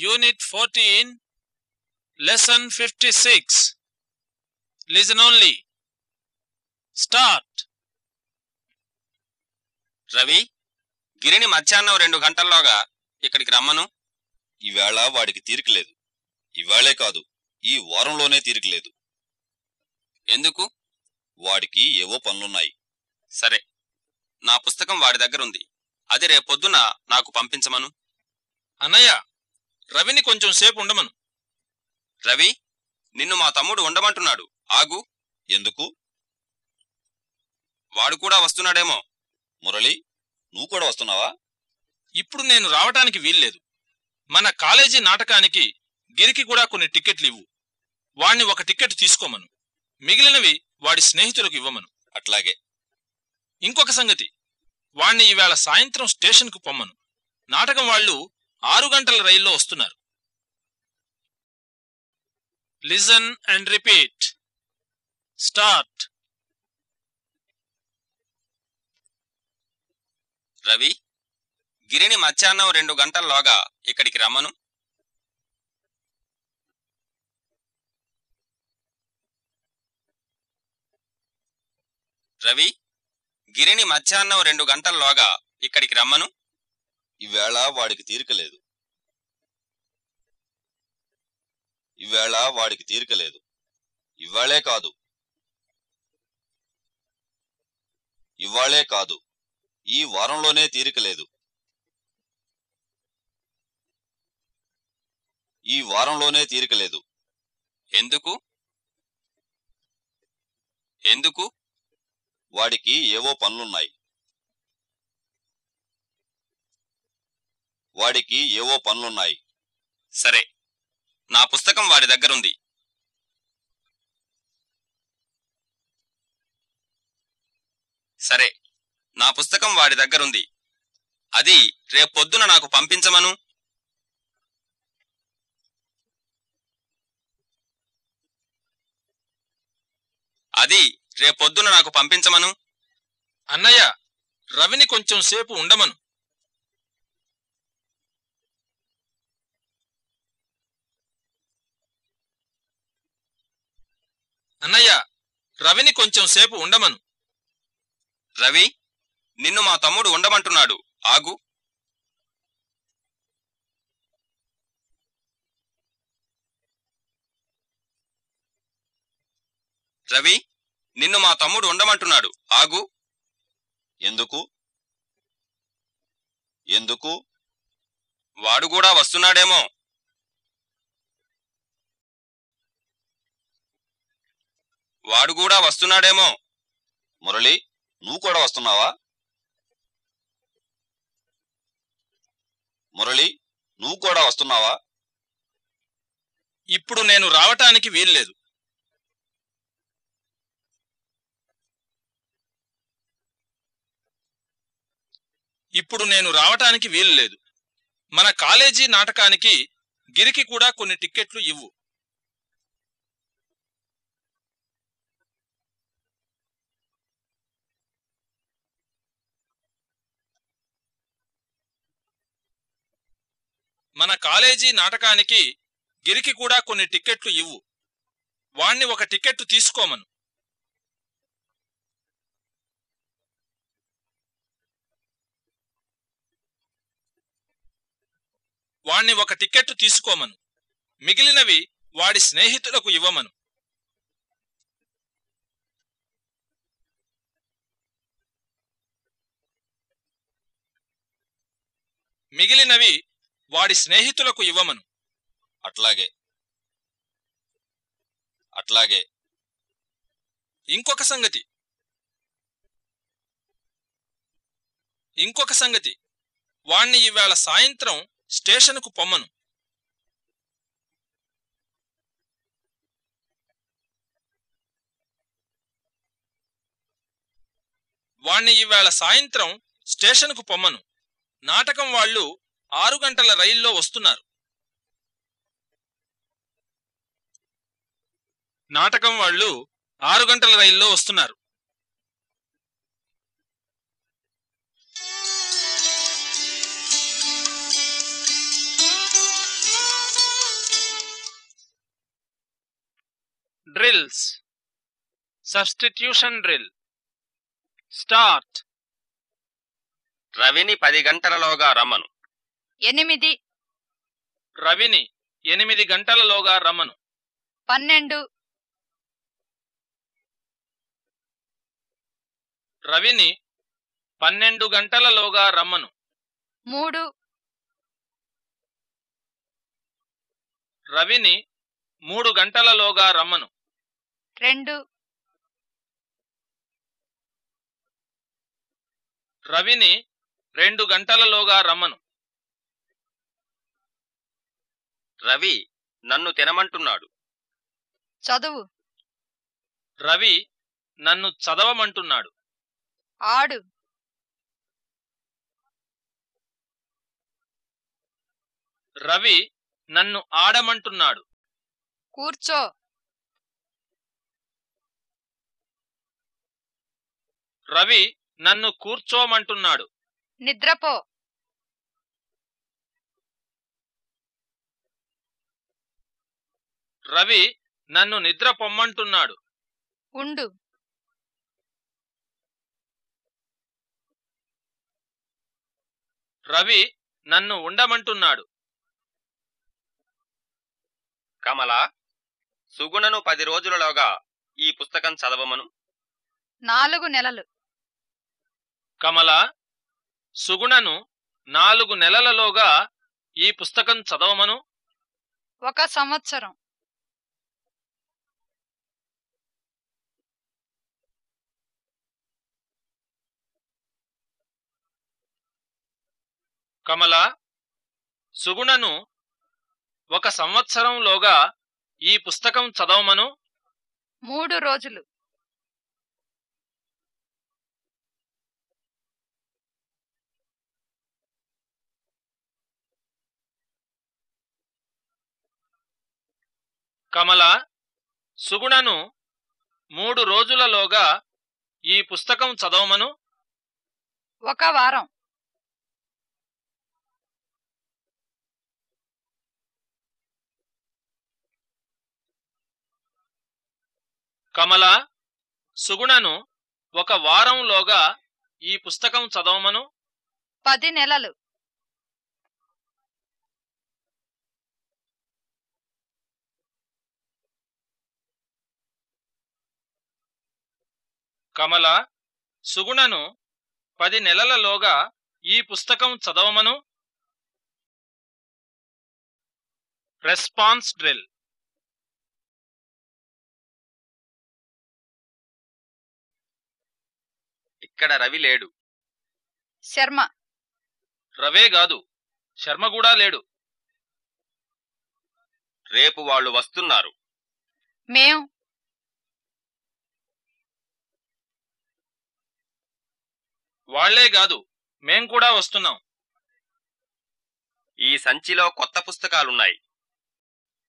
Unit 14, Lesson 56. Listen only. Start. Ravi గిరిని మధ్యాహ్నం రెండు గంటల్లోగా ఇక్కడికి రమ్మను. ఈవేళ వాడికి తీరిక లేదు. ఇవాళే కాదు ఈ వారంలోనే తీరిక లేదు. ఎందుకు? వాడికి ఏవో పనులున్నాయి. సరే నా పుస్తకం వాడి దగ్గర ఉంది అది రేపొద్దున నాకు పంపించమను. అన్నయ్య రవిని కొంచెం సేపు ఉండమను. రవి నిన్ను మా తమ్ముడు ఉండమంటున్నాడు. ఆగు. ఎందుకు? వాడు కూడా వస్తున్నాడేమో. మురళి నువ్వు కూడా వస్తున్నావా? ఇప్పుడు నేను రావటానికి వీల్లేదు. మన కాలేజీ నాటకానికి గిరికి కూడా కొన్ని టికెట్లు ఇవ్వు. వాణ్ణి ఒక టికెట్ తీసుకోమను. మిగిలినవి వాడి స్నేహితులకు ఇవ్వమను. అట్లాగే. ఇంకొక సంగతి వాణ్ణి ఈవేళ సాయంత్రం స్టేషన్కు పొమ్మను. నాటకం వాళ్ళు ఆరు గంటల రైల్లో వస్తున్నారు. Listen and repeat start Ravi గిరిని మధ్యాహ్నం రెండు గంటల్లోగా ఇక్కడికి రమ్మను. రవి గిరిని మధ్యాహ్నం రెండు గంటల్లోగా ఇక్కడికి రమ్మను. ఈవేళ వాడికి తీరిక లేదు. ఈవేళ వాడికి తీరిక లేదు. ఇవాళే కాదు. ఇవాళే కాదు. ఈ వారంలోనే తీరిక లేదు. ఈ వారంలోనే తీరిక లేదు. ఎందుకు? ఎందుకు? వాడికి ఏవో పనులున్నాయి. వాడికి ఏవో పనులున్నాయి. సరే నా పుస్తకం వాడి దగ్గరుంది. సరే నా పుస్తకం వాడి దగ్గరుంది. అది రేపొద్దున నాకు పంపించమను. అది రేపొద్దున నాకు పంపించమను. అన్నయ్య రవిని కొంచెం సేపు ఉండమను. అన్నయ్య రవిని కొంచెం సేపు ఉండమను. రవి నిన్ను మా తమ్ముడు ఉండమంటున్నాడు. ఆగు. రవి నిన్ను మా తమ్ముడు ఉండమంటున్నాడు. ఆగు. ఎందుకు? ఎందుకు? వాడు కూడా వస్తున్నాడేమో. వాడు కూడా వస్తున్నాడేమో. మురళి నువ్వు కూడా వస్తున్నావా? మురళి నువ్వు కూడా వస్తున్నావా? ఇప్పుడు నేను రావటానికి వీల్లేదు. ఇప్పుడు నేను రావటానికి వీల్లేదు. మన కాలేజీ నాటకానికి గిరికి కూడా కొన్ని టిక్కెట్లు ఇవ్వు. మన కాలేజీ నాటకానికి గిరికి కూడా కొన్ని టిక్కెట్లు ఇవ్వు. వాణ్ణి ఒక టికెట్టు తీసుకోమను. వాణ్ణి ఒక టికెట్టు తీసుకోమను. మిగిలినవి వాడి స్నేహితులకు ఇవ్వమను. మిగిలినవి వాడి స్నేహితులకు ఇవ్వమను. అట్లాగే అట్లాగే ఇంకొక సంగతి ఇంకొక సంగతి వాణ్ణి ఈవేళ సాయంత్రం స్టేషన్కు పొమ్మను. వాణ్ణి ఈవేళ సాయంత్రం స్టేషన్కు పొమ్మను. నాటకం వాళ్ళు ఆరు గంటల రైల్లో వస్తున్నారు. నాటకం వాళ్ళు ఆరు గంటల రైల్లో వస్తున్నారు. డ్రిల్స్ సబ్స్టిట్యూషన్ డ్రిల్ స్టార్ట్ రవిని పది గంటలలోగా రమ్మను. ఎనిమిది. రవిని ఎనిమిది గంటలలోగా రమ్మను. పన్నెండు. రవిని పన్నెండు గంటలలోగా రమ్మను. మూడు. రవిని మూడు గంటలలోగా రమ్మను. రెండు. రవిని రెండు గంటలలోగా రమ్మను. రవి నన్ను తినమంటున్నాడు. చదువు. రవి నన్ను చదవమంటున్నాడు. ఆడు. రవి నన్ను ఆడమంటున్నాడు. కూర్చో. రవి నన్ను కూర్చోమంటున్నాడు. నిద్రపో. రవి నన్ను నిద్ర పొమ్మంటున్నాడు. ఉండు. రవి నన్ను ఉండమంటున్నాడు. కమల సుగుణను పది రోజులలోగా ఈ పుస్తకం చదవమను. నాలుగు నెలలు. కమల సుగుణను నాలుగు నెలలలోగా ఈ పుస్తకం చదవమను. ఒక సంవత్సరం. కమల సుగుణను ఒక సంవత్సరంలోగా ఈ పుస్తకం చదవమను? మూడు రోజులు. కమల సుగుణను మూడు రోజులలోగా ఈ పుస్తకం చదవమను? ఒక వారం. కమల సుగుణను ఒక వారంలోగా ఈ పుస్తకం చదవమను? పది నెలలు. కమల సుగుణను పది నెలలలోగా ఈ పుస్తకం చదవమను? Response drill. ఇక్కడ రవి లేడు. శర్మ. రవే గాదు శర్మ కూడా లేడు. రేపు వాళ్ళు వస్తున్నారు. మేం. వాళ్ళే గాదు మేం కూడా వస్తున్నాం. ఈ సంచిలో కొత్త పుస్తకాలున్నాయి.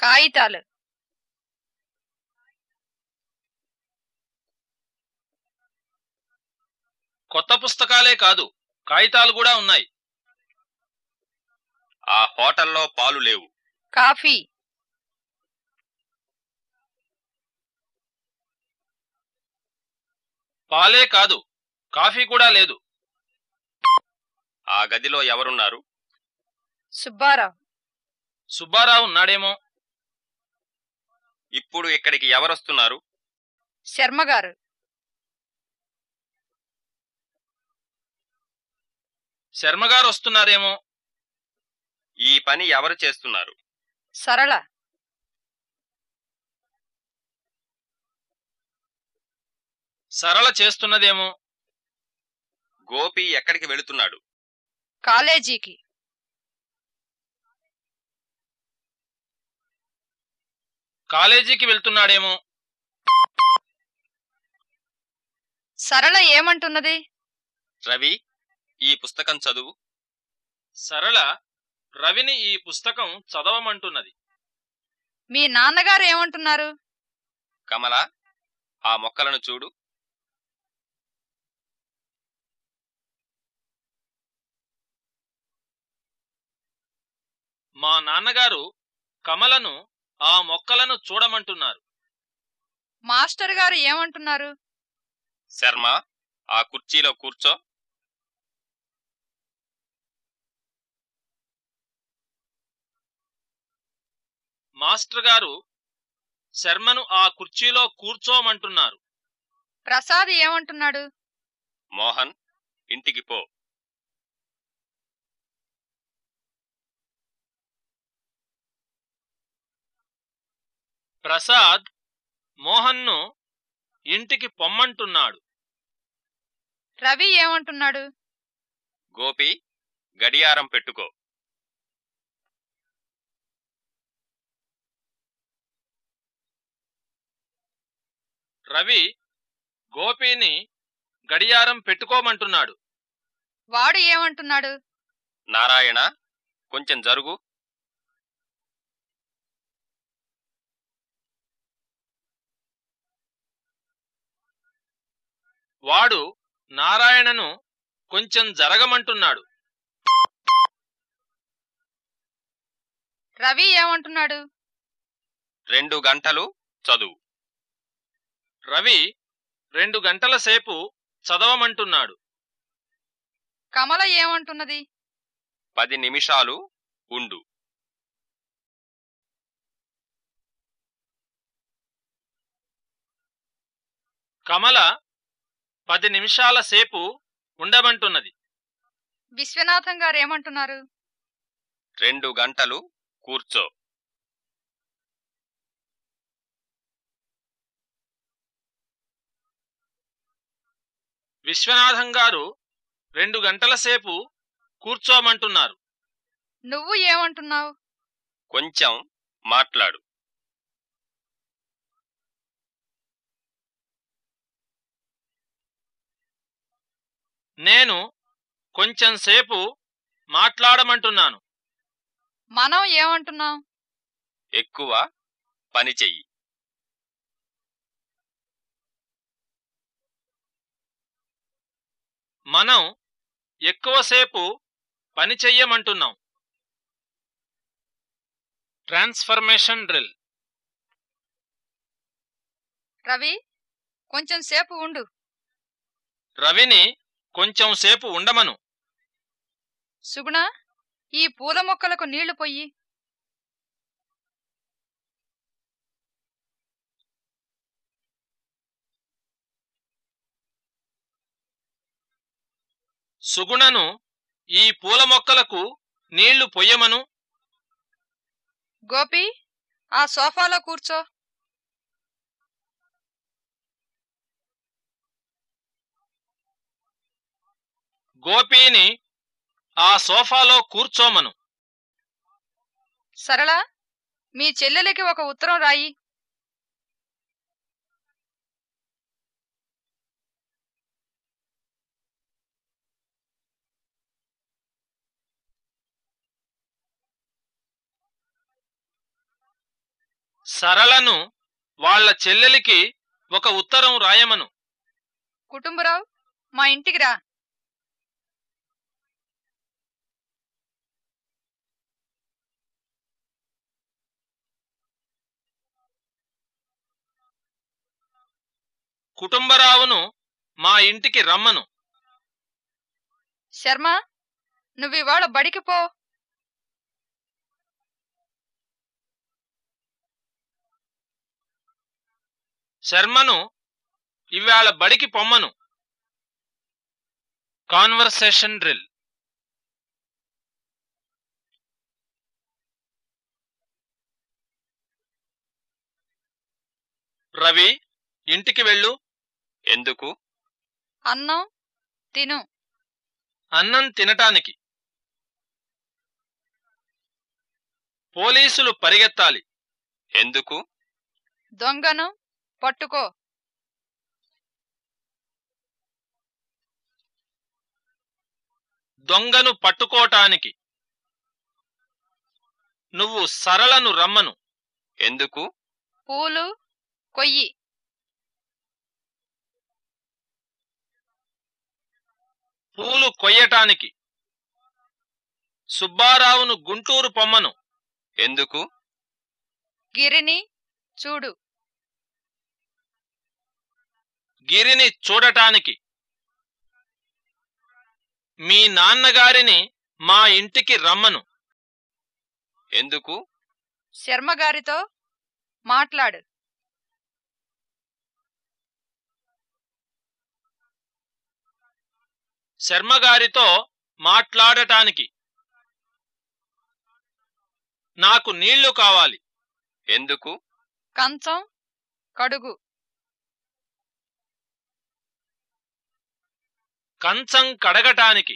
కాగితాలు. కొత్త పుస్తకాలే కాదు కాగితాలు కూడా ఉన్నాయి. ఆ హోటల్లో పాలు లేవు. కాఫీ. పాలే కాదు కాఫీ కూడా లేదు. ఆ గదిలో ఎవరున్నారు? సుబ్బారావు. సుబ్బారావు ఉన్నాడేమో. ఇప్పుడు ఇక్కడికి ఎవరొస్తున్నారు? శర్మగారు శర్మగారు వస్తున్నారేమో ఈ పని ఎవరు చేస్తున్నారు? సరళ. సరళ చేస్తున్నదేమో. గోపి ఎక్కడికి వెళుతున్నాడు? కాలేజీకి. కాలేజీకి వెళ్తున్నాడేమో. సరళ ఏమంటున్నది? రవి ఈ పుస్తకం చదువు. సరళ రవిని ఈ పుస్తకం చదవమంటున్నది. మీ నాన్నగారు ఏమంటున్నారు? కమల ఆ మొక్కలను చూడు. మా నాన్నగారు కమలను ఆ మొక్కలను చూడమంటున్నారు. మాస్టర్ గారు ఏమంటున్నారు? శర్మ ఆ కుర్చీలో కూర్చో. మాస్టర్ గారు శర్మను ఆ కుర్చీలో కూర్చోమంటున్నారు. ప్రసాద్ ఏమంటున్నాడు? మోహన్ ఇంటికి పో. ప్రసాద్ మోహన్ను ఇంటికి పొమ్మంటున్నాడు. రవి ఏమంటున్నాడు? గోపి గడియారం పెట్టుకో. రవి గోపిని గడియారం పెట్టుకోమంటున్నాడు. వాడు ఏమంటున్నాడు? నారాయణ కొంచెం జరుగు. వాడు నారాయణను కొంచెం జరగమంటున్నాడు. రవి ఏమంటున్నాడు? రెండు గంటలు చదువు. రవి రెండు గంటల సేపు చదవమంటున్నాడు. కమల ఏమంటున్నది? పది నిమిషాలు ఉండు. కమల పది నిమిషాల సేపు ఉండమంటున్నది. విశ్వనాథం గారు ఏమంటున్నారు? రెండు గంటలు కూర్చో. విశ్వనాథం గారు రెండు గంటల సేపు కూర్చోమంటున్నారు. నువ్వు ఏమంటున్నావు? కొంచెం మాట్లాడు. నేను కొంచెం సేపు మాట్లాడమంటున్నాను. మనం ఏమంటున్నాం? ఎక్కువ పని చెయ్యి. మనం ఎక్కువసేపు పని చెయ్యమంటున్నాం. ట్రాన్స్ఫర్మేషన్ డ్రిల్ రవి కొంచెం సేపు ఉండు. రవిని కొంచెం సేపు ఉండమను. సుగుణ ఈ పూల మొక్కలకు నీళ్ళు పొయ్యి సుగుణను ఈ పూల మొక్కలకు నీళ్ళు పొయ్యమను. గోపి ఆ సోఫాలో కూర్చో. గోపీని ఆ సోఫాలో కూర్చోమను. సరళ మీ చెల్లెలికి ఒక ఉత్తరం రాయి. సరళను వాళ్ళ చెల్లెలికి ఒక ఉత్తరం రాయమను. కుటుంబరావు మా ఇంటికి రా. కుటుంబరావును మా ఇంటికి రమ్మను. శర్మ నువ్వివాళ బడికి పో. శర్మను ఇవాళ బడికి పొమ్మను. కాన్వర్సేషన్ డ్రిల్ రవి ఇంటికి వెళ్ళు. ఎందుకు? అన్నం తిను. అన్నం తినటానికి. పోలీసులు పరిగెత్తాలి. ఎందుకు? దొంగను పట్టుకో. దొంగను పట్టుకోటానికి నువ్వు సరళను రమ్మను. ఎందుకు? పూలు కొయ్యి. పూలు కొయ్యటానికి సుబ్బారావును గుంటూరు పొమ్మను. ఎందుకు? గిరిని చూడు. గిరిని చూడటానికి. మీ నాన్నగారిని మా ఇంటికి రమ్మను. ఎందుకు? శర్మగారితో మాట్లాడు. శర్మగారితో మాట్లాడటానికి. నాకు నీళ్ళు కావాలి. ఎందుకు? కంచం కడుగు. కంచం కడగటానికి